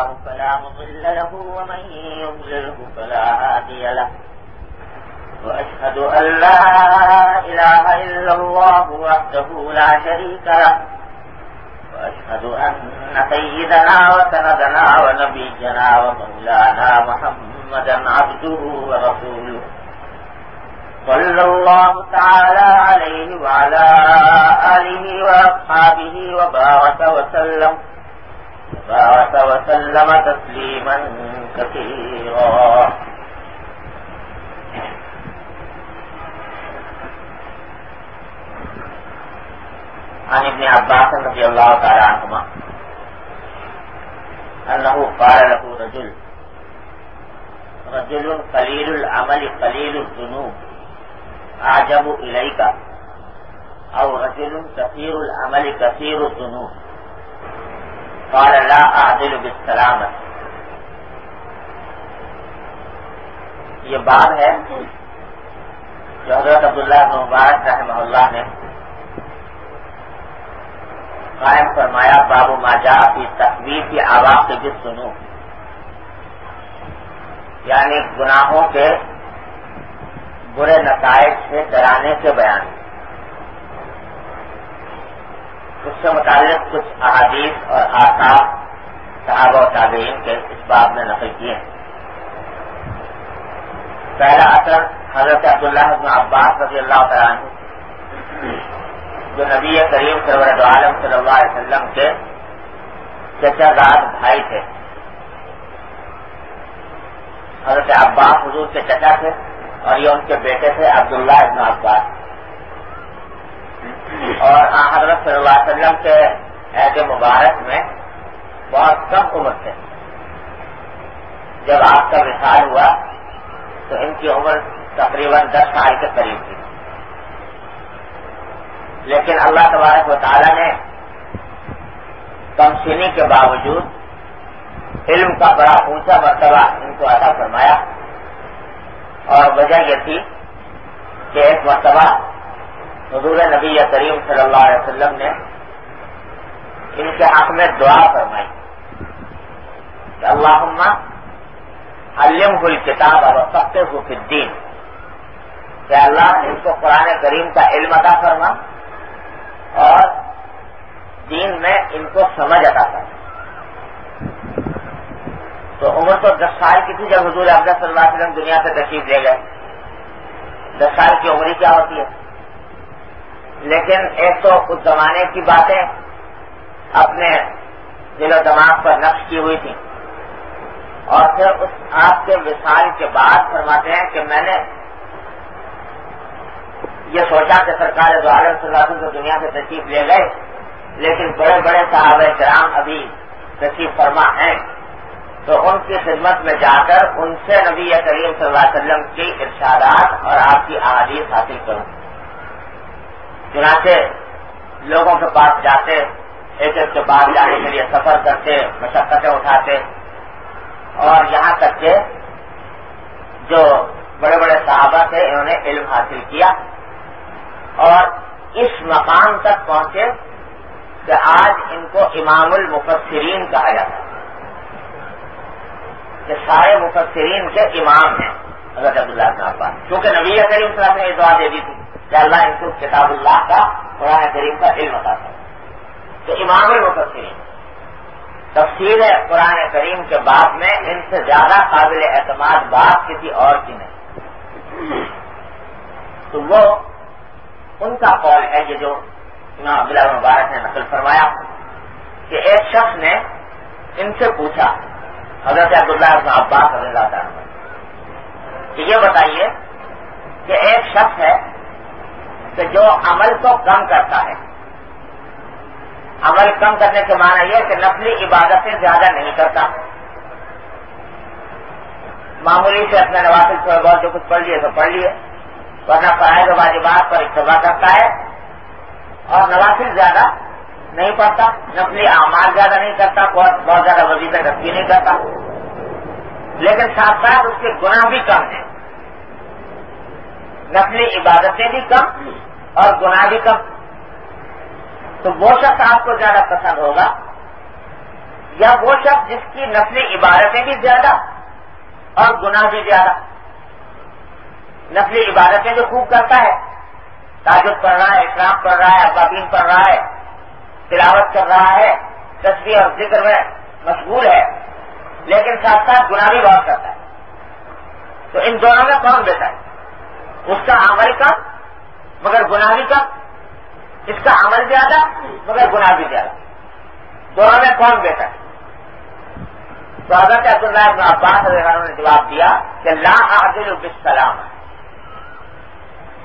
الله فلا مضل له ومن يضلله فلا هادي له. وأشهد أن لا إله إلا الله وحده لا شريك له. وأشهد أن سيدنا وسندنا ونبينا ومولانا محمدا عبده ورسوله. صلى الله تعالى عليه وعلى آله وأصحابه وبارك وسلم. وبارك وسلم تسليما كثيرا عن ابن عباس رضي الله تعالى عنهما أنه قال له رجل رجل قليل العمل قليل الذنوب أعجب إليك أو رجل كثير العمل كثير الذنوب۔ قال لا أعدل بالسلامة. یہ بات ہے جو حضرت عبداللہ مبارک رحمہ اللہ نے قائم فرمایا بابو ماجا کی تصویر کی آواز سے بھی سنو۔ یعنی گناہوں کے برے نتائج سے ڈرانے کے بیان۔ اس سے متعلق کچھ احادیث اور آثار صحابہ و تابعین کے اس بات میں نقل کیے ہیں۔ پہلا اثر حضرت عبداللہ عباس رضی اللہ تعالیٰ عنہ، جو نبی کریم سرورت عالم صلی اللہ علیہ وسلم کے چچا داد بھائی تھے۔ حضرت عباس حضور کے چچا تھے اور یہ ان کے بیٹے تھے عبداللہ ابن عباس۔ اور حضرت صلی اللہ علیہ وسلم کے عہد مبارک میں بہت کم عمر تھے۔ جب آپ کا وشال ہوا، تو ان کی عمر تقریباً دس سال کے قریب تھی۔ لیکن اللہ تبارک و تعالیٰ نے کم سنی کے باوجود علم کا بڑا اونچا مرتبہ ان کو عطا فرمایا۔ اور وجہ یہ تھی کہ ایک مرتبہ حضور نبی کریم صلی اللہ علیہ وسلم نے ان کے حق میں دعا فرمائی کہ اللہ علم گل کتاب اور سب سے دین کہ اللہ ان کو قرآن کریم کا علم عطا فرما اور دین میں ان کو سمجھ آتا تھا تو عمر تو دس سال کی تھی جب حضور افضل صلی اللہ علیہ وسلم دنیا سے تشریف دے گئے۔ دس سال کی عمری کیا ہوتی ہے؟ لیکن ایک تو اس زمانے کی باتیں اپنے دل و دماغ پر نقش کی ہوئی تھی اور پھر اس آپ کے وصال کے بعد فرماتے ہیں کہ میں نے یہ سوچا کہ سرکار دو عالم صلی اللہ علیہ وسلم دنیا سے تشریف لے گئے، لیکن بڑے بڑے صحابہ کرام ابھی تشریف فرما ہیں۔ تو ان کی خدمت میں جا کر ان سے نبی کریم صلی اللہ علیہ وسلم کی ارشادات اور آپ کی احادیث حاصل کروں۔ چنانچہ لوگوں کے پاس جاتے، ایک ایک کے پاس جانے کے لیے سفر کرتے، مشقتیں اٹھاتے۔ اور یہاں تک کہ جو بڑے بڑے صحابہ تھے، انہوں نے علم حاصل کیا۔ اور اس مقام تک پہنچے کہ آج ان کو امام المفسرین کہا جاتا ہے۔ کہ سارے مفسرین کے امام ہیں، حضرت عبداللہ صاحب کیونکہ نبی کریم صاحب نے یہ دعا دے دی تھی۔ کہ اللہ ان کو کتاب اللہ کا قرآن کریم کا علم تھا تو امام المفسرین، تفصیل قرآن کریم کے بعد میں ان سے زیادہ قابل اعتماد بات کسی اور کی نہیں۔ تو وہ ان کا قول ہے یہ جو امام عبداللہ مبارک نے نقل فرمایا کہ ایک شخص نے ان سے پوچھا، حضرت عبداللہ ابن عباس رضی اللہ تعالیٰ کہ یہ بتائیے کہ ایک شخص ہے کہ جو عمل کو کم کرتا ہے۔ عمل کم کرنے کے معنی یہ کہ نقلی عبادتیں زیادہ نہیں کرتا۔ معمولی سے اپنے نوازل تھوڑے بہت جو کچھ پڑھ لیے تو پڑھ لیے۔ ورنہ فرائض واجبات پر اتباع کرتا ہے۔ اور نوافل زیادہ نہیں پڑتا نقلی اعمال زیادہ نہیں کرتا، بہت بہت زیادہ وزیر رسی نہیں کرتا۔ لیکن ساتھ ساتھ اس کے گناہ بھی کم ہیں۔ نقلی عبادتیں بھی کم اور گناہ بھی کم۔ تو وہ شخص آپ کو زیادہ پسند ہوگا یا وہ شخص جس کی نسلی عبادتیں بھی زیادہ اور گناہ بھی زیادہ۔ نسلی عبادتیں جو خوب کرتا ہے تاجد پڑھ رہا ہے اکرام پڑھ رہا ہے ابابین پڑھ رہا ہے، تلاوت کر رہا ہے تصویر اور ذکر میں مشغول ہے، لیکن ساتھ ساتھ گناہ بھی بہت کرتا ہے۔ تو ان دونوں میں کون دیتا ہے؟ اس کا عمل کم مگر گناہ بھی کم اس کا عمل زیادہ، مگر گناہ بھی زیادہ۔ دونوں میں کون بیٹا ہے تو حضرت عبداللہ ابن عباس عنہ نے جواب دیا کہ لا عادل بالسلام۔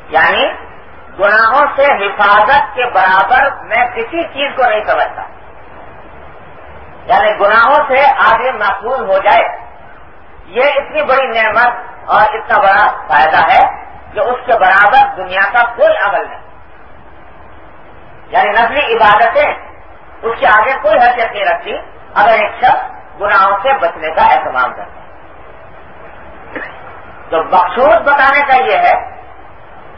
یعنی گناہوں سے حفاظت کے برابر میں کسی چیز کو نہیں سمجھتا۔ یعنی گناہوں سے آگے محفوظ ہو جائے۔ یہ اتنی بڑی نعمت اور اتنا بڑا فائدہ ہے۔ کہ اس کے برابر دنیا کا کوئی عمل نہیں۔ یعنی نسلی عبادتیں، اس کے آگے کوئی حیثیت نہیں رکھتی، اگر ایک شخص گناہوں سے بچنے کا اہتمام کرتا ہے تو مقصود بتانے کا یہ ہے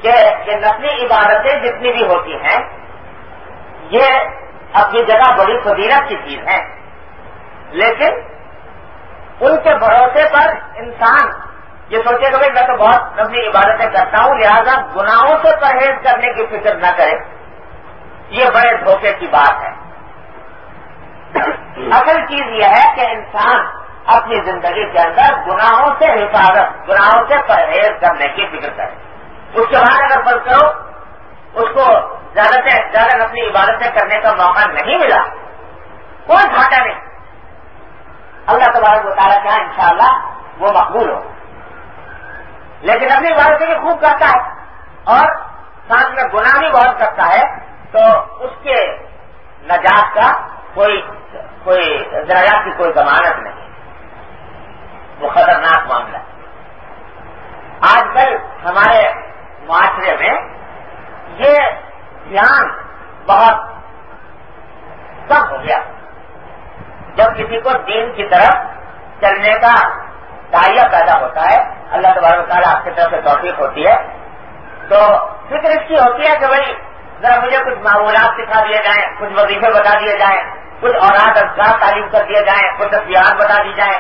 کہ یہ نسلی عبادتیں جتنی بھی ہوتی ہیں، یہ اپنی جگہ بڑی فضیلت کی چیز ہیں۔ لیکن ان کے بھروسے پر انسان یہ سوچے کہ بھائی میں تو بہت نسلی عبادتیں کرتا ہوں، لہذا گناہوں سے پرہیز کرنے کی فکر نہ کرے یہ بڑے دھوکے کی بات ہے۔ اصل چیز یہ ہے کہ انسان اپنی زندگی کے اندر گناہوں سے حفاظت، گناہوں سے پرہیز کرنے کی فکر کرے۔ اس کے بعد اگر فرض کرو، اس کو زیادہ سے زیادہ اپنی عبادتیں کرنے کا موقع نہیں ملا کوئی گھاٹا نہیں اللہ تبارک بتا کیا ہاں ان شاء اللہ وہ مقبول ہو۔ لیکن اپنی عبادتیں بھی خوب کرتا ہے اور ساتھ میں گناہ بھی بہت کرتا ہے، تو اس کے نجات کا کوئی کوئی درجات کی کوئی ضمانت نہیں۔ وہ خطرناک معاملہ آج کل ہمارے معاشرے میں یہ دھیان بہت کم ہو گیا۔ جب کسی کو دین کی طرف چلنے کا دائیا پیدا ہوتا ہے۔ اللہ تبارک تعالیٰ آپ کی طرف سے توفیق ہوتی ہے۔ تو فکر اس کی ہوتی ہے کہ بھائی، ذرا مجھے کچھ معمولات سکھا دیے جائیں، کچھ وظیفے بتا دیے جائیں، کچھ اوراد افزاد تعلیم کر دیے جائیں، کچھ تصویرات بتا دی جائیں۔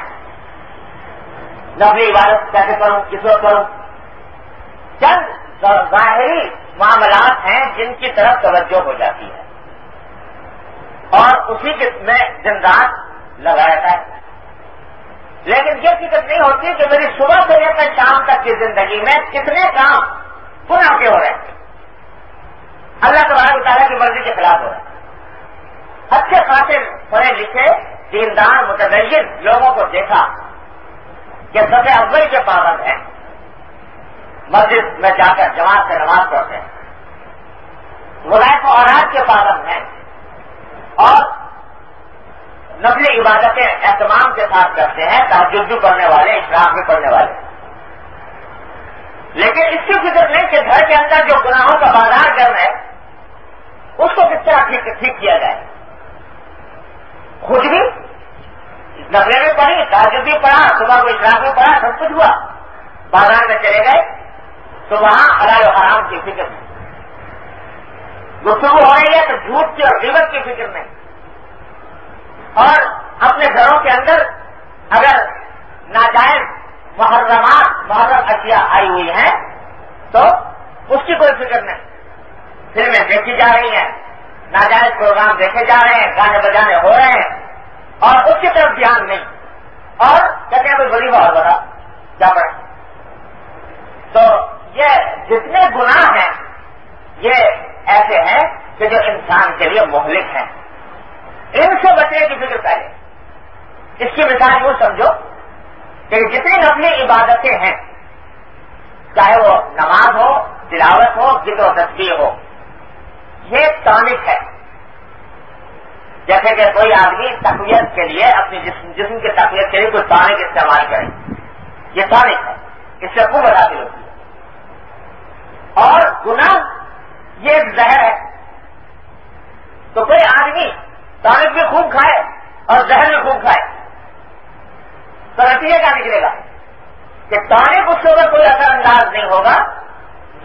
نفلی عبادت کیسے کروں، کس وقت کروں؟ چند ظاہری معاملات ہیں جن کی طرف توجہ ہو جاتی ہے۔ اور اسی میں جنگات لگا رہتا ہے لیکن یہ فکر نہیں ہوتی کہ میری صبح سے لے کر شام تک کی زندگی میں کتنے کام پناہ کے ہو رہے ہیں۔ اللہ تبارک تعالیٰ کی مرضی کے خلاف ہو رہا ہے اچھے خاصے پڑھے لکھے، دیندار، متدین لوگوں کو دیکھا کہ سب اول کے پابند ہیں۔ مسجد میں جا کر جماعت سے نماز پڑھتے ہیں۔ ولائف و اوراد کے پابند ہیں۔ اور نقلی عبادتیں اہتمام کے ساتھ کرتے ہیں تحجد بھی پڑھنے والے اشراق بھی پڑھنے والے۔ لیکن اس کی فکر نہیں کہ گھر کے اندر جو گناہوں کا بازار گرم ہے، اس کو کس طرح ٹھیک کیا جائے؟ خود بھی نقلے میں پڑھی تاجر بھی پڑھا، صبح کو اشراق میں پڑھا، سب کچھ ہوا۔ بازار میں چلے گئے، تو وہاں حلال و حرام کی فکر نہیں۔ گفتگو ہو رہی ہے تو جھوٹ کی اور ریبت کی فکر نہیں۔ اور اپنے گھروں کے اندر اگر ناجائز محرمات، محرم اشیاء آئی ہوئی ہیں، تو اس کی کوئی فکر نہیں۔ فلمیں دیکھی جا رہی ہیں، ناجائز پروگرام دیکھے جا رہے ہیں، گانے بجانے ہو رہے ہیں، اور اس کی طرف دھیان نہیں۔ اور کہتے ہیں کوئی بڑی بہت بڑا کیا پڑے۔ تو یہ جتنے گناہ ہیں، یہ ایسے ہیں کہ جو انسان کے لیے مہلک ہیں۔ ان سے بچنے کی فکر پہلے اس کی مثال یوں سمجھو کہ جتنی اپنی عبادتیں ہیں، چاہے وہ نماز ہو، تلاوت ہو، ذکر و تصویر ہو، یہ ٹانک ہے۔ جیسے کہ کوئی آدمی تقویت کے لیے اپنی جسم جسم کی تقویت کے لیے کوئی ٹانک استعمال کرے، یہ ٹانک ہے۔ اس سے خوب حاصل ہوتی ہے۔ اور گناہ، یہ ایک زہر ہے۔ تو کوئی آدمی ٹانک بھی خوب کھائے اور زہر بھی خوب کھائے۔ تو نتیجہ کیا نکلے گا؟ کہ ٹانک اس کے اوپر کوئی اثر انداز نہیں ہوگا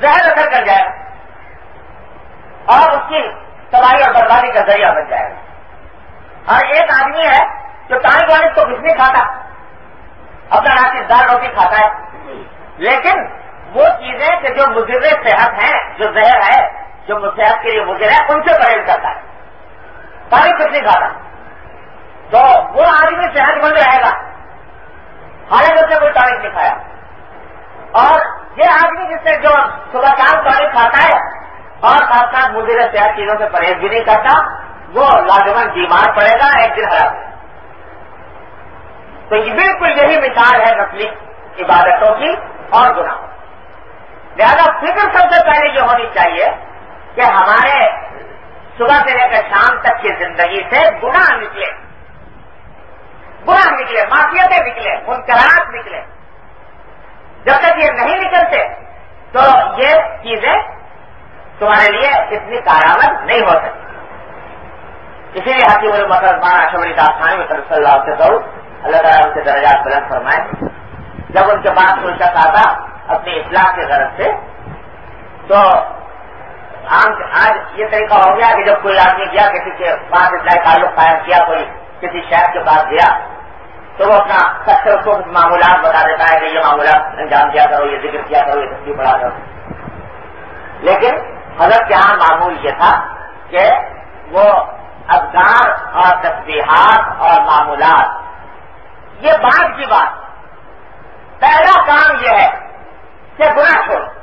زہر اثر کر جائے گا اور اس کی تباہی اور بربادی کا ذریعہ بن جائے گا۔ اور ایک آدمی ہے جو ٹانک وانک تو کچھ نہیں کھاتا، اپنا راشد دار روٹی کھاتا ہے۔ لیکن وہ چیزیں کہ جو مضر صحت ہیں، جو زہر ہے، جو صحت کے لیے مضر ہے، ان سے پرہیز کرتا ہے۔ پانی کچھ نہیں کھاتا تو وہ آدمی صحت مند رہے گا۔ ہمارے اس نے کوئی ٹانک نہیں کھایا اور یہ آدمی جس سے جو صبح شام ٹانک کھاتا ہے اور ساتھ ساتھ مضر صحت چیزوں سے پرہیز بھی نہیں کرتا، وہ لازمن بیمار پڑے گا، ایک دن ہرا تو یہ بالکل یہی مثال ہے نسلی عبادتوں کی اور گناہوں۔ لہذا فکر سب سے پہلے یہ ہونی چاہیے کہ ہمارے صبح سے لے کر شام تک کی زندگی سے گناہ نکلے۔ گناہ نکلے معافیتیں نکلے، منکرات نکلے۔ جب تک یہ نہیں نکلتے، تو یہ چیزیں تمہارے لیے اتنی کارآمد نہیں ہو سکتی۔ اسی لیے حکیم المسلمان اشمری داستان میں صلی اللہ سے کہوں اللہ تعالیٰ ان کے درجات بلند فرمائے۔ جب ان کے پاس کوئی آتا اپنی اصلاح کے غرض سے، تو آج یہ طریقہ ہو گیا کہ جب کوئی آدمی گیا، کسی کے پاس اصلاح تعلق قائم کیا، کوئی کسی شہر کے پاس گیا، تو وہ اپنا سب سے اس کو معمولات بتا دیتا ہے کہ یہ معمولات انجام دیا کرو، یہ ذکر کیا کرو، یہ تصویر پڑھا کرو۔ لیکن حضرت یہاں معمول یہ تھا کہ وہ افغان اور تصویرات اور معمولات۔ یہ بات کی بات۔ پہلا کام یہ ہے کہ گناہ چھوڑو۔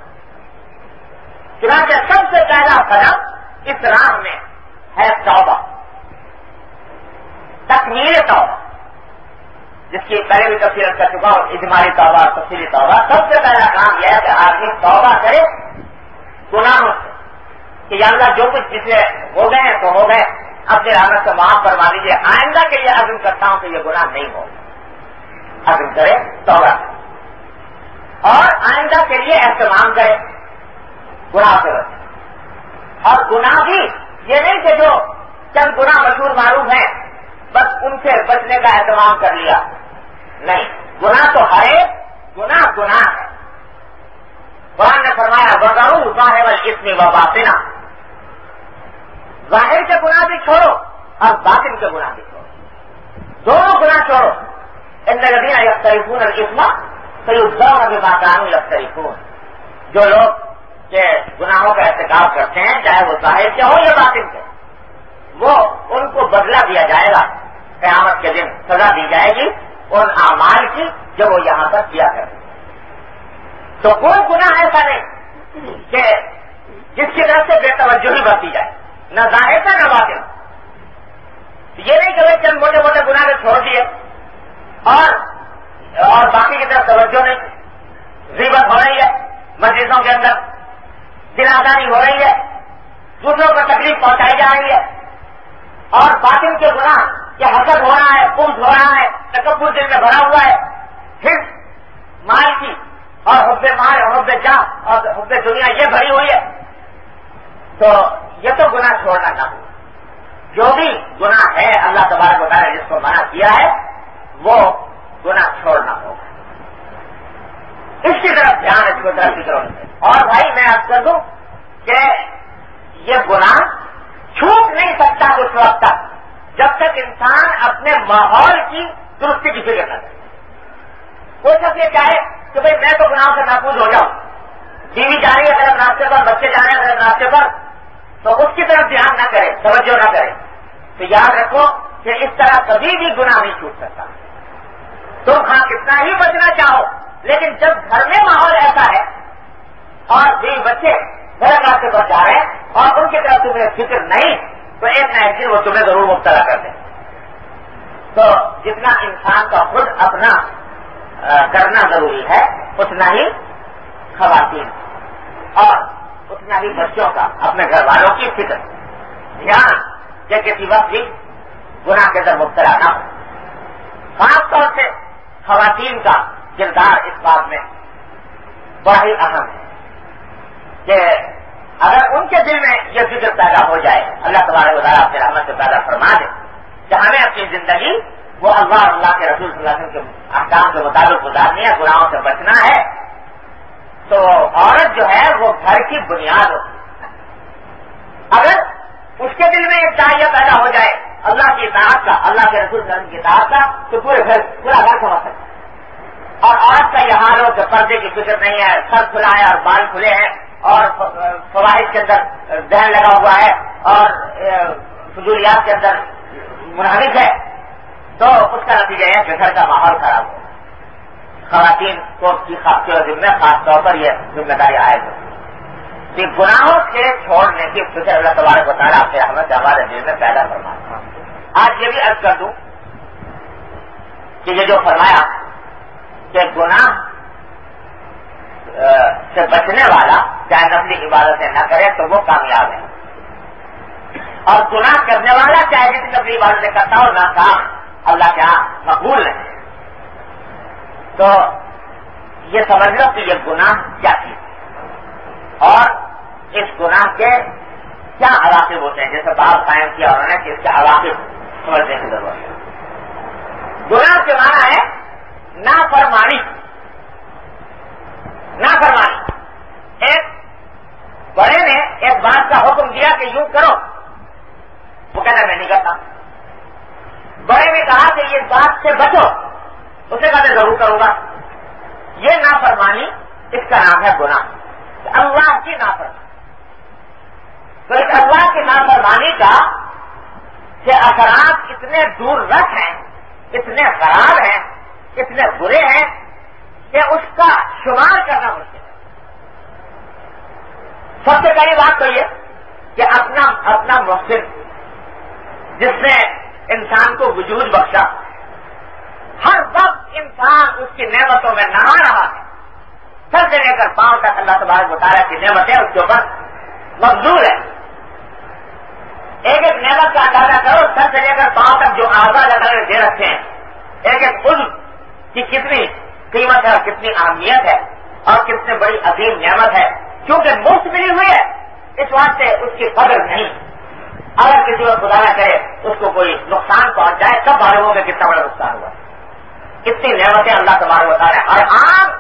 چنانچہ سب سے پہلا قدم اس راہ میں ہے توبہ، تکمیل توبہ، جس کی پہلے بھی تفصیل کر چکا ہوں اجماعی توبہ، تفصیلی توبہ۔ سب سے پہلا کام یہ ہے کہ آدمی توبہ کرے گناہوں سے، کہ یا اللہ جو کچھ جسے ہو گئے ہیں تو ہو گئے۔ اپنے رحمت سے معاف کروا دیجیے آئندہ کے لیے عزم کرتا ہوں کہ یہ گناہ نہیں ہو۔ عزم کرے، توبہ اور آئندہ کے لیے اہتمام کرے۔ گناہ سے بچے۔ اور گناہ بھی یہ نہیں کہ جو چند گناہ مشہور معروف ہیں، بس ان سے بچنے کا اہتمام کر لیا۔ نہیں، گناہ تو ہر ایک، گناہ گناہ ہے۔ قرآن نے فرمایا بغیر ظاہر اس میں وہ باطنا ظاہر کے گناہ بھی چھوڑو اور باطن کے گناہ بھی چھوڑو۔ دونوں گناہ چھوڑو۔ ان ندیاں یکریفون السما سیدان ابھی ماکان یکریفون جو لوگ کہ گناہوں کا احتکاب کرتے ہیں، چاہے وہ ظاہر کے ہو یا باطن کے۔ وہ ان کو بدلہ دیا جائے گا۔ قیامت کے دن سزا دی جائے گی ان اعمال کی جو وہ یہاں پر کیا کرتے تو کوئی گناہ ایسا نہیں کہ جس کی طرف سے بے توجہ برتی جائے۔ نہ ظاہر تھا نہ باطن۔ یہ نہیں کہ چند موٹے موٹے گناہ نے چھوڑ دیے اور اور باقی کی طرف توجہ نہیں۔ ریبت ہو رہی ہے۔ مسجدوں کے اندر دلاداری ہو رہی ہے، دوسروں کو تکلیف پہنچائی جا رہی ہے۔ اور باطن کے گناہ یہ حسد ہو رہا ہے پمس ہو رہا ہے، تکبر دل میں بھرا ہوا ہے۔ پھر مال کی اور حب مال اور حب جان اور حب دنیا یہ بھری ہوئی ہے۔ تو یہ تو گناہ چھوڑنا تھا۔ جو بھی گناہ ہے، اللہ تبارک بتا جس کو منع کیا ہے، وہ گناہ چھوڑنا ہوگا۔ اس کی طرف دھیان اس کو طرف فکر اور بھائی، میں آپ کر دوں کہ یہ گناہ چھوٹ نہیں سکتا اس وقت تک، جب تک انسان اپنے ماحول کی درستی کی فکر نہ کرے۔ کوشش یہ چاہے کہ بھائی میں تو گناہ سے محفوظ ہو جاؤں، بیوی جا رہی ہے غلط راستے پر، بچے جا رہے ہیں غلط راستے پر، تو اس کی طرف دھیان نہ کرے، توجہ نہ کرے۔ تو یاد رکھو کہ اس طرح کبھی بھی گناہ نہیں چھوٹ سکتا۔ تم ہاں کتنا ہی بچنا چاہو، لیکن جب گھر میں ماحول ایسا ہے اور بھی بچے غلط راستے پر جا رہے ہیں اور ان کی طرف تمہیں فکر نہیں، تو ایک نہ ایک دن وہ تمہیں ضرور مبتلا کر دیں۔ تو جتنا انسان کا خود اپنا کرنا ضروری ہے، اتنا ہی خواتین اور اتنا ہی بچوں کا، اپنے گھر والوں کی فکر۔ دھیان کہ کسی وقت بھی گناہ کے اندر مبتلا نہ ہو۔ خاص طور سے خواتین کا کردار اس بات میں بڑا ہی اہم ہے کہ اگر ان کے دل میں یہ فکر پیدا ہو جائے، اللہ تبارک وزارہ اپنے رحمت سے پیدا فرما دے کہ ہمیں اپنی زندگی وہ اللہ اللہ کے رسول صلی اللہ علیہ وسلم کے احکام کے مطابق گزارنی ہے، گناہوں سے بچنا ہے، تو عورت جو ہے وہ گھر کی بنیاد ہوتی ہے۔ اگر اس کے دل میں ایک چاہیے پیدا ہو جائے اللہ کی اطاعت کا، اللہ کے رسول کی کتاب کا، تو پورے گھر، پورا گھر سمجھ سکتا اور عورت کا یہ حال ہو کہ پردے کی فکر نہیں ہے، سر کھلا ہے اور بال کھلے ہیں۔ اور فوائد کے اندر دہن لگا ہوا ہے اور فضولیات کے اندر منہمک ہے، تو اس کا نتیجہ ہے کہ گھر کا ماحول خراب ہو۔ خواتین کو خاص ذمہ، خاص طور پر یہ ذمہ داری عائد ہو کہ گناہوں سے چھوڑنے کی فکر اللہ تبارک بتا آپ کے احمد ہمارے دل میں پیدا فرما آج یہ بھی عرض کر دوں کہ یہ جو فرمایا کہ گناہ سے بچنے والا چاہے نفلی عبادتیں نہ کرے تو وہ کامیاب ہے۔ اور گناہ کرنے والا چاہے جتنی نفلی عبادتیں کرتا ہو نہ کام اللہ کے یہاں مقبول ہے۔ تو یہ سمجھ لو کہ یہ گناہ کیا چیز اور اس گناہ کے کیا عواقب ہوتے ہیں؟ جیسے بات قائم کیا انہوں نے کہ اس کے عواقب سمجھنے کی ضرورت ہے۔ گناہ کے معنی ہے نا فرمانی نا فرمانی ایک بڑے نے ایک بات کا حکم دیا کہ یوں کرو؟ وہ کہنا میں نہیں کرتا. بڑے نے کہا کہ یہ بات سے بچو، اسے میں ضرور کروں گا. یہ نافرمانی، اس کا نام ہے گناہ اللہ کی نافرمانی۔ تو اس اللہ کی نافرمانی کا کہ اثرات اتنے دور رکھ ہیں، اتنے خراب ہیں، اتنے برے ہیں کہ اس کا شمار کرنا مشکل ہے۔ سب سے پہلی بات تو یہ کہ اپنا اپنا محسن، جس نے انسان کو وجود بخشا۔ ہر وقت انسان اس کی نعمتوں میں نہا رہا ہے۔ سر سے لے کر پاؤں تک اللہ تبارک بتا رہا ہے کہ نعمتیں اس کے اوپر مزدور ہے ایک ایک نعمت کا اندازہ کرو سر سے لے کر پاؤں تک جو آزاد اگر دے رکھے ہیں۔ ایک ایک عزم کی کتنی قیمت ہے اور کتنی اہمیت ہے اور کتنی بڑی عظیم نعمت ہے۔ کیونکہ مفت ملی ہوئی ہے۔ اس واسطے اس کی قدر نہیں اگر کسی کو خدا نہ کرے، اس کو کوئی نقصان پہنچ جائے تب معلوم ہوگا کتنا بڑا نقصان ہوا۔ کتنی نعمتیں اللہ تمہارے بتا رہے ہیں اور آم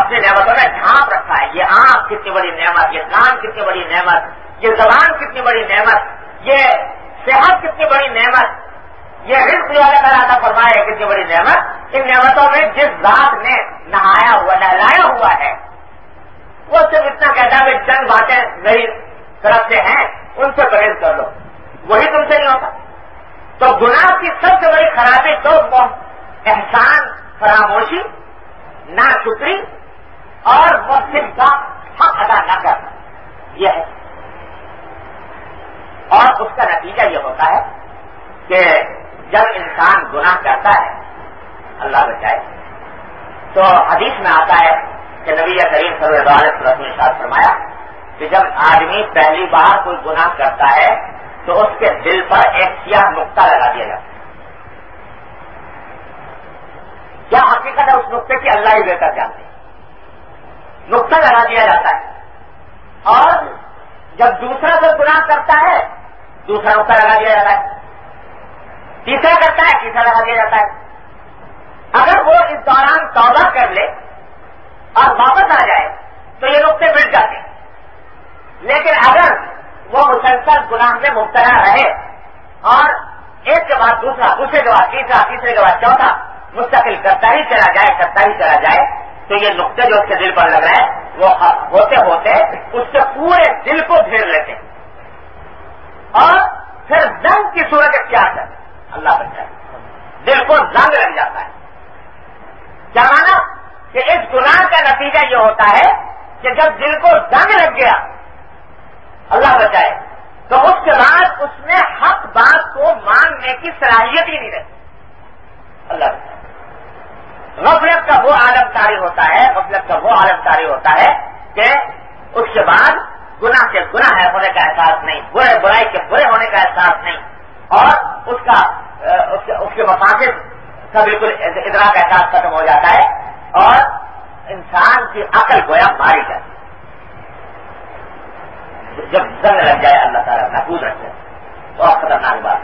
اپنی نعمتوں میں ڈھانپ رکھا ہے۔ یہ آم کتنی بڑی نعمت، یہ کام کتنی بڑی نعمت، یہ زبان کتنی بڑی نعمت، یہ صحت کتنی بڑی نعمت، یہ رزق جو اللہ تعالیٰ فرمائے کتنی بڑی نعمت۔ ان نعمتوں میں جس ذات نے نہایا ہوا، نہلایا ہوا ہے وہ صرف اتنا کہتا ہے کہ چند باتیں میری طرف سے ہیں، ان سے پرہیز کر لو۔ وہی تم سے نہیں ہوتا۔ تو گناہ کی سب سے بڑی خرابی تو احسان، فراموشی نہ شکری اور وہ صرف کا حق ادا نہ کرنا۔ یہ ہے۔ اور اس کا نتیجہ یہ ہوتا ہے کہ جب انسان گناہ کرتا ہے، اللہ بچائے۔ تو حدیث میں آتا ہے کہ نبی کریم صلی اللہ علیہ وسلم نے ساتھ فرمایا کہ جب آدمی پہلی بار کوئی گناہ کرتا ہے تو اس کے دل پر ایک سیاہ نقطہ لگا دیا جاتا ہے۔ کیا حقیقت ہے اس نقطے کی اللہ ہی بہتر جانتے نقطہ لگا دیا جاتا ہے۔ اور جب دوسرا کوئی گناہ کرتا ہے، دوسرا نقطہ لگا دیا جاتا ہے۔ تیسرا کرتا ہے، تیسرا لگا دیا جاتا ہے۔ اگر وہ اس دوران توبہ کر لے اور واپس آ جائے تو یہ نقطے مٹ جاتے لیکن اگر وہ مسلسل گناہ میں مبتلا رہے اور ایک کے بعد دوسرا، دوسرے کے بعد تیسرا، تیسرے کے بعد چوتھا، مستقل کرتا ہی چلا جائے کرتا ہی چلا جائے، تو یہ نقطے جو اس کے دل پر لگ رہے ہیں، وہ ہوتے ہوتے اس سے پورے دل کو گھیر لیتے اور پھر زنگ کی صورت اختیار کر، اللہ بچائے۔ دل کو زنگ لگ جاتا ہے۔ کیا مانا کہ اس گناہ کا نتیجہ یہ ہوتا ہے کہ جب دل کو زنگ لگ گیا، اللہ بچائے، تو اس کے بعد اس میں حق بات کو ماننے کی صلاحیت ہی نہیں رہتی۔ اللہ بچائے۔ غفلت کا وہ عالم تاری ہوتا ہے، غفلت کا وہ عالم تاری ہوتا ہے کہ اس کے بعد گناہ کے گناہ ہے، ہونے کا احساس نہیں، برے برائی کے برے ہونے کا احساس نہیں۔ اور اس کا، اس کے مفاصد کا بالکل ادرا کا احساس ختم ہو جاتا ہے۔ اور انسان کی عقل گویا ماری جاتی جب زنگ لگ جائے، اللہ تعالیٰ محفوظ رکھے۔ تو آپ خطرناک بات۔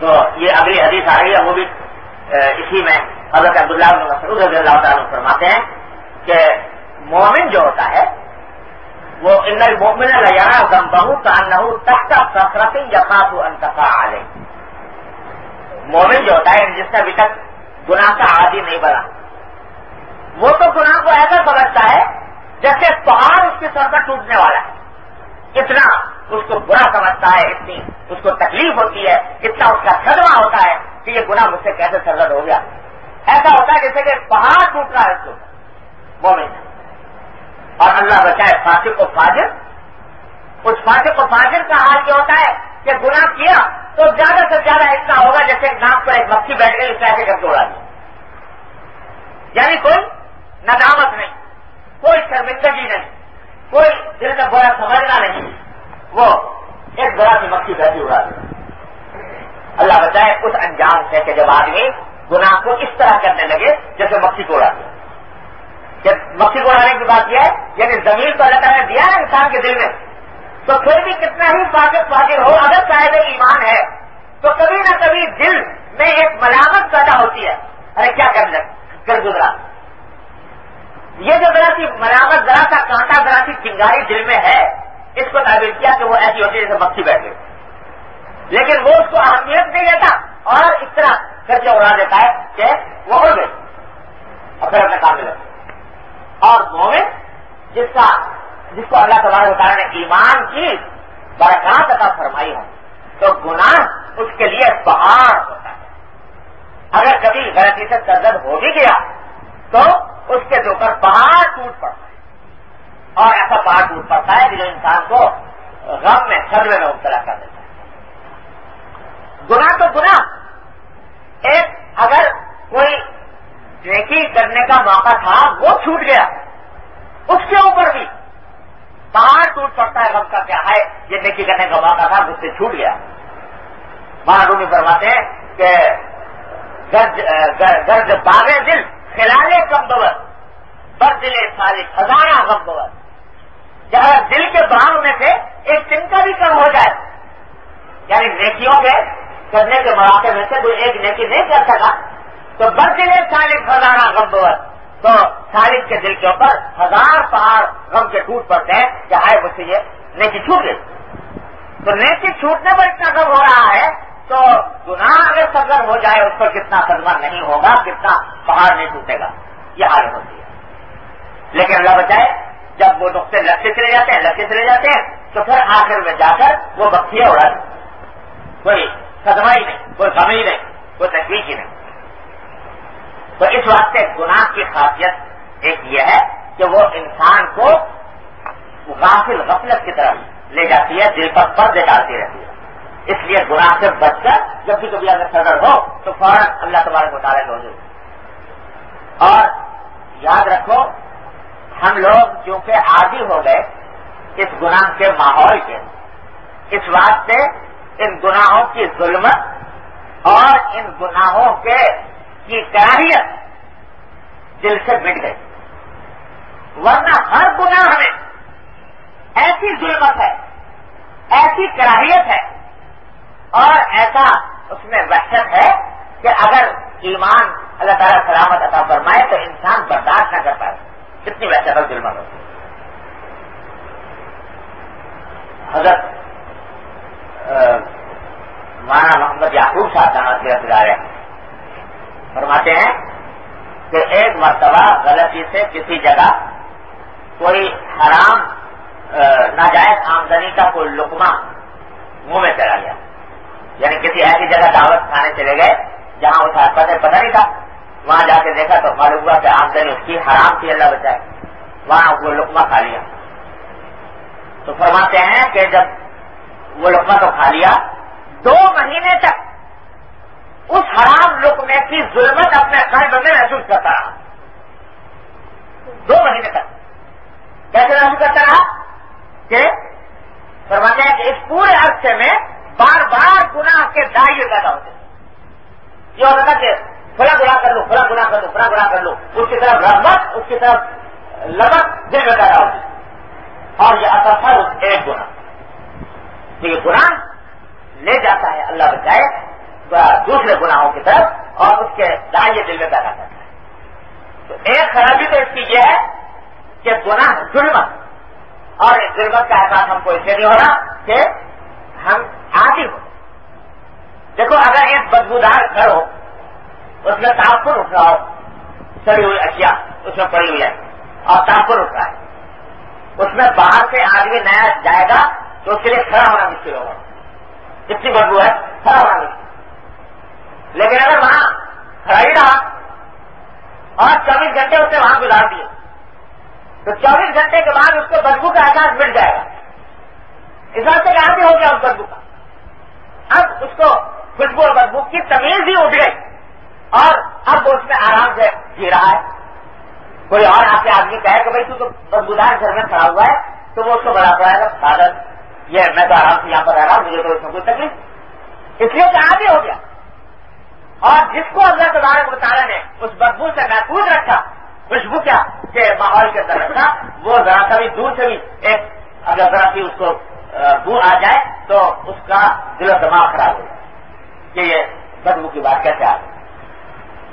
تو یہ اگلی حدیث آ رہی ہے، وہ بھی اسی میں حضرت عبداللہ مسعود رضی اللہ تعالیٰ فرماتے ہیں کہ مومن جو ہوتا ہے، وہ ان مومن یار غم بہو کا نہ تخت سفرتی یا خاص انتقا مومن جو ہوتا ہے، جس نے ابھی تک گناہ کا عادی نہیں بنا۔ وہ تو گناہ کو ایسا سمجھتا ہے جیسے پہاڑ اس کے سر پر ٹوٹنے والا ہے۔ اتنا اس کو برا سمجھتا ہے، اتنی اس کو تکلیف ہوتی ہے، اتنا اس کا صدمہ ہوتا ہے کہ یہ گناہ مجھ سے کیسے سرد ہو گیا۔ ایسا ہوتا ہے جیسے کہ پہاڑ ٹوٹ رہا ہے اس کو مومن۔ اور اللہ بچائے فاطف و فاجر۔ اس فاطف و فاجر کا حال کیا ہوتا ہے کہ گناہ کیا؟ تو زیادہ سے زیادہ اتنا ہوگا جیسے ناک پر ایک مکھی بیٹھ گئی، اس ایسے کر کے اڑا دیا یعنی کوئی ندامت نہیں، کوئی شرمندگی نہیں، کوئی دل کا برا سمجھنا نہیں۔ وہ ایک بڑا سی مکھی بیٹھی اڑا دیا اللہ بتائے، اس انجام سے کہ جب آدمی گناہ کو اس طرح کرنے لگے جیسے مکھی کو اڑا دیا جب مکھی کو اڑانے کی بات یہ ہے یعنی زمین تو اللہ تعالیٰ نے دیا ہے انسان کے دل میں۔ تو پھر بھی کتنا ہی فاقت فاقر ہو، اگر صاحب ایمان ہے، تو کبھی نہ کبھی دل میں ایک ملامت پیدا ہوتی ہے۔ ارے کیا کر لگ کر گزرا۔ یہ جو ذرا سی ملامت، ذرا سا کانٹا، ذرا سی چنگاری دل میں ہے، اس کو تعبیر کیا کہ وہ ایسی ہوتی ہے جیسے مکھی بیٹھ گئی۔ لیکن وہ اس کو اہمیت نہیں دیتا، اور اس طرح کر کے اڑا دیتا ہے کہ وہ ہو گئی۔ اور پھر اپنے کام میں اور مومن، جس کا جس کو اللہ تبارک تعالیٰ نے ایمان کی، برکات عطا فرمائی ہو تو گناہ اس کے لیے پہاڑ ہوتا ہے۔ اگر کبھی غلطی سے سرد ہو بھی گیا، تو اس کے اوپر پہاڑ ٹوٹ پڑتا ہے۔ اور ایسا پہاڑ ٹوٹ پڑتا ہے کہ جو انسان کو غم میں، سروے میں مبتلا کر دیتا ہے۔ گناہ تو گناہ۔ ایک اگر کوئی نیکی کرنے کا موقع تھا، وہ چھوٹ گیا۔ اس کے اوپر بھی۔ پہاڑ ٹوٹ پڑتا ہے، غم کا کیا ہے؟ یہ نیکی کرنے کا موقع تھا، مجھ سے چھوٹ گیا۔ وہاں فرماتے ہیں کہ گرج باغ دل کھلالے کم بور بر دلے سالے ہزارہ غم بور جہاں دل کے باہر میں سے ایک چنکا بھی کم ہو جائے۔ یعنی نیکیوں کے کرنے کے مواقع میں سے کوئی ایک نیکی نہیں کر سکا، تو بر دلے سالک، ہزارہ غم بور تو خالد کے دل کے اوپر ہزار پہاڑ غم کے ٹوٹ پڑتے ہیں کہ آئے مجھ سے یہ نیکی چھوٹ گئی۔ تو نیکی چھوٹنے پر اتنا غم ہو رہا ہے تو گناہ اگر سرگرم ہو جائے اس پر کتنا صدمہ نہیں ہوگا، کتنا پہاڑ نہیں ٹوٹے گا، یہ حال ہوتی ہے۔ لیکن اللہ بچائے، جب وہ نقطے لگتے چلے جاتے ہیں لگتے چلے جاتے ہیں، تو پھر آخر میں جا کر وہ بکیاں اڑا کوئی صدمہ ہی نہیں، کوئی غم ہی نہیں، کوئی تکلیف ہی نہیں۔ تو اس واسطے گناہ کی خاصیت ایک یہ ہے کہ وہ انسان کو غافل غفلت کی طرف لے جاتی ہے، دل پر پردے ڈالتی رہتی ہے۔ اس لیے گناہ سے بچ کر جب بھی کبھی اگر صدر ہو تو فوراً اللہ تبارک مطالعہ ہو اور یاد رکھو، ہم لوگ چونکہ عادی ہو گئے اس گناہ کے ماحول کے، اس واسطے ان گناہوں کی ظلمت اور ان گناہوں کے کی کراہیت دل سے مٹ گئی۔ ورنہ ہر گناہ میں ایسی ظلمت ہے، ایسی کراہیت ہے اور ایسا اس میں وحشت ہے کہ اگر ایمان اللہ تعالیٰ سلامت عطا فرمائے تو انسان برداشت نہ کر پائے۔ کتنی وحشت اور ظلمت ہوتی حضرت مانا محمد یعقوب صاحب صاحب جا رہے ہیں فرماتے ہیں کہ ایک مرتبہ غلطی سے کسی جگہ کوئی حرام ناجائز آمدنی کا کوئی لکما منہ میں چلا گیا۔ یعنی کسی ایسی جگہ دعوت کھانے چلے گئے جہاں اس آس پاس پتہ نہیں تھا۔ وہاں جا کے دیکھا تو معلوم ہوا کہ آمدنی اس کی حرام تھی، اللہ بچائے۔ وہاں وہ لکما کھا لیا۔ تو فرماتے ہیں کہ جب وہ لکما تو کھا لیا، دو مہینے تک اس حرام لکمے کی ظلمت اپنے قلب میں محسوس کرتا رہا۔ دو مہینے تک۔ کیسے محسوس کرتا رہا؟ کہ فرماتے ہیں کہ اس پورے عرصے میں بار بار گناہ کے دائیں پیدا ہوتے یہ ہوتا تھا کہ فلا گنا کر لو فلا گنا کر لو فلا گنا کر لو۔ اس کی طرف رغبت اس کی طرف لبک دل میں پیدا ہوتی۔ اور یہ اثر تھا اس ایک گنا یہ گناہ لے جاتا ہے اللہ بچائے دوسرے گناہوں کی طرف اور اس کے دائیں دل میں پیدا کرتا ہے۔ تو ایک خرابی تو اس کی یہ ہے کہ گناہ ظلمت اور غربت کا احساس ہم کو اس سے نہیں ہو رہا کہ ہم آدھی ہو دیکھو، اگر ایک بدبودار گھر ہو، اس میں تاثر اٹھ رہا ہو، سڑی ہوئی اشیاء اس میں پڑی ہوئی ہے اور تاثر اٹھ رہا ہے، اس میں باہر سے آدمی نیا جائے گا تو اس کے لیے کھڑا ہونا مشکل ہوگا۔ کتنی بدبو ہے؟ کھڑا ہونا مشکل لیکن اگر وہاں کھڑا ہی رہا اور چوبیس گھنٹے اسے وہاں گزار دیے۔ تو چوبیس گھنٹے کے بعد اس کو بدبو کا احساس مل جائے گا۔ اس بات سے کہاں بھی ہو گیا اس بدبو کا؟ اب اس کو خوشبو اور بدبو کی تمیز ہی اٹھ گئی۔ اور اب وہ اس میں آرام سے جی رہا ہے۔ کوئی اور آپ کے آدمی کہے کہ بھائی تو بدبودار گھر میں کھڑا ہوا ہے، تو وہ اس کو بڑا پڑا گا فادر یہ میں تو آرام سے یہاں پر رہ رہا ہوں، مجھے تو اس میں کوئی تکلیف۔ اس لیے کہاں بھی ہو گیا۔ اور جس کو اللہ تبارک مطالعہ نے اس بدبو سے محفوظ رکھا خوشبو کیا کہ ماحول کے اندر رکھا وہ ذرا سا بھی دور سے بھی ایک اگر ذرا سی اس کو دور آ جائے تو اس کا دل و دماغ خراب ہو جائے۔ کہ یہ بدبو کی بات کیسے آ گئی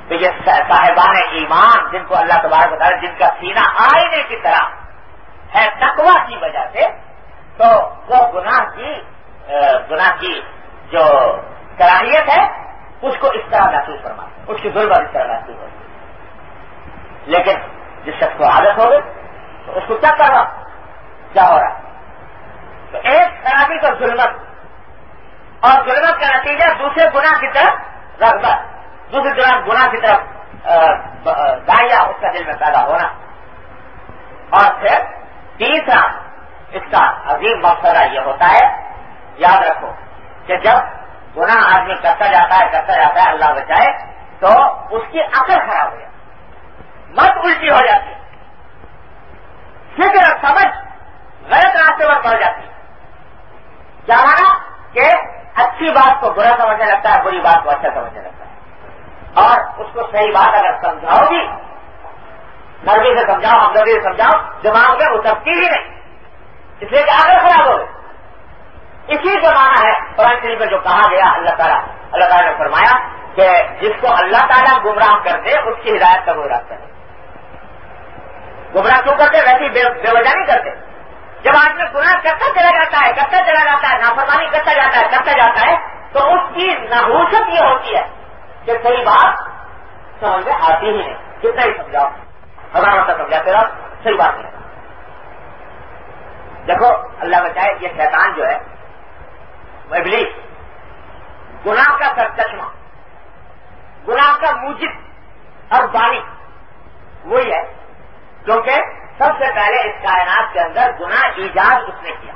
تو یہ صاحبان ایمان جن کو اللہ تبارک بتا جن کا سینہ آئینے کی طرح ہے تقوا کی وجہ سے، تو وہ گناہ کی گناہ کی جو کراہیت ہے، اس کو اس طرح محسوس کرنا اس کی ضرورت اس طرح محسوس ہوگی لیکن جس شخص کو عادت ہو گئی، تو اس کو کیا کر رہا کیا ہو رہا؟ تو ایک خرابی کا ظلمت، اور ظلمت کا نتیجہ دوسرے گناہ کی طرف رغبت دوسری طرف گناہ کی طرف دائیا اس کا دل میں پیدا ہونا۔ اور پھر تیسرا، اس کا عظیم مقصدہ یہ ہوتا ہے، یاد رکھو کہ جب گناہ آدمی کرتا جاتا ہے، کرتا جاتا ہے، اللہ بچائے، تو اس کی عقل خراب ہو جاتی مت الٹی ہو جاتی۔ فکر سمجھ غلط راستے پر پڑ جاتی۔ کیا مانا کہ اچھی بات کو برا سمجھنے لگتا ہے، بری بات کو اچھا سمجھنے لگتا ہے۔ اور اس کو صحیح بات اگر سمجھاؤ گی نرمی سے سمجھاؤ ہمدردی سے سمجھاؤ، دماغ میں اترتی ہی نہیں۔ اس لیے کہ آگے خراب ہو اسی زمانہ ہے، قرآن شریف میں جو کہا گیا، اللہ تعالیٰ اللہ تعالیٰ نے فرمایا کہ جس کو اللہ تعالیٰ گمراہ کر دے، اس کی ہدایت کا کوئی راستہ نہیں گمراہ کیوں کرتے؟ ویسی بے وجہ نہیں کرتے۔ جب آدمی گناہ کرتا چلا جاتا ہے، کرتا چلا جاتا ہے، نافرمانی کرتا جاتا ہے، کرتا جاتا ہے، تو اس کی نحوست یہ ہوتی ہے کہ صحیح بات سمجھ میں آتی ہی نہیں۔ کتنا ہی سمجھاؤ۔ ہزار مطلب سمجھاتے رہو صحیح بات نہیں۔ دیکھو، اللہ بچائے یہ شیطان جو ہے ابلیس، گناہ کا سرچشمہ، گناہ کا موجب اور بانی، وہی ہے۔ کیونکہ سب سے پہلے اس کائنات کے اندر گناہ ایجاد اس نے کیا۔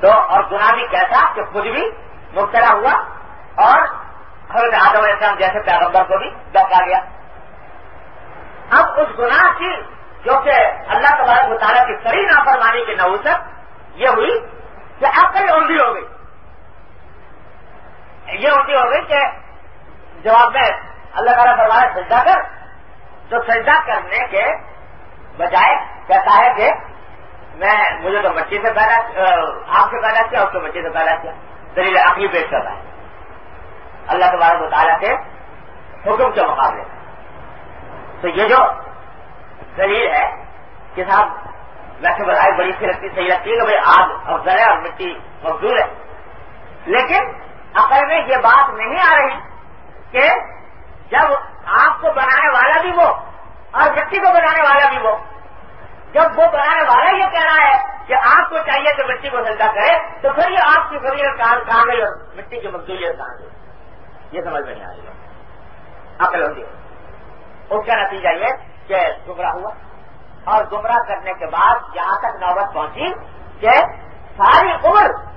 تو اور گناہ بھی کیسا کہ خود بھی مبتلا ہوا اور حضرت آدم علیہ السلام جیسے پیغمبر کو بھی ڈکا گیا اب اس گناہ کی جو کہ اللہ تبارک مطالعہ کی سری نافرمانی کی نوسط یہ ہوئی کہ عقل اونڈی ہو گئی۔ یہ اونڈی ہو گئی کہ جواب میں اللہ تعالیٰ فرمایا، سجدہ کر تو سجدہ کرنے کے بجائے کہتا ہے کہ میں مجھے تو بچے سے پیدا آپ سے پیدا کیا، اس کو بچے سے پیدا کیا۔ دلیل عقلی پیش کر رہا ہے۔ اللہ تبارک مطالعہ کے حکم کے مقابلے تو یہ جو دلیل ہے کہ صاحب ویسے بتائے بڑی سی لگتی، صحیح لگتی ہے کہ بھائی آگ افضل ہے اور مٹی مزدور ہے۔ لیکن عقل میں یہ بات نہیں آ رہی کہ جب آپ کو بنانے والا بھی وہ اور مٹی کو بنانے والا بھی وہ۔ جب وہ بنانے والا یہ کہہ رہا ہے کہ آپ کو چاہیے کہ مٹی کو سجدہ کرے، تو پھر یہ آپ کی فریت کہاں گئی اور مٹی کی مزدوریت کہاں گئی یہ سمجھ میں نہیں آ رہی عقل ہوتی ہے۔ اس کا نتیجہ یہ کہ گمراہ ہوا۔ اور گمراہ کرنے کے بعد یہاں تک نوبت پہنچی کہ ساری عمر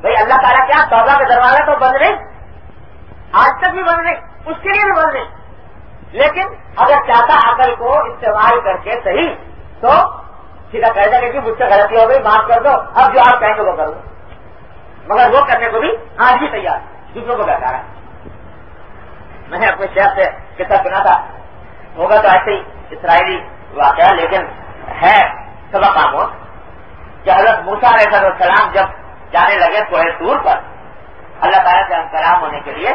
بھائی اللہ تعالیٰ کیا ہاں توبہ کا دروازہ تو بند نہیں، آج تک بھی بند نہیں، اس کے لیے بھی بند نہیں۔ لیکن اگر چاہتا عقل کو استعمال کر کے صحیح، تو سیدھا کہہ دیں گے کہ مجھ سے غلطی ہو گئی، معاف کر دو، اب جو آپ کہیں گے وہ کر دو مگر وہ کرنے کو بھی آج ہی تیار، دوسروں کو بتا رہا ہے۔ میں نے اپنے شہر سے کتنا سنا تھا۔ ہوگا تو ایسے ہی اسرائیلی واقعہ، لیکن ہے سبق آموز کہ حضرت موسا علیہ السلام جب جانے لگے کوئی دور پر، اللہ تعالیٰ سے کلام ہونے کے لیے،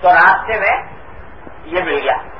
تو راستے میں یہ مل گیا۔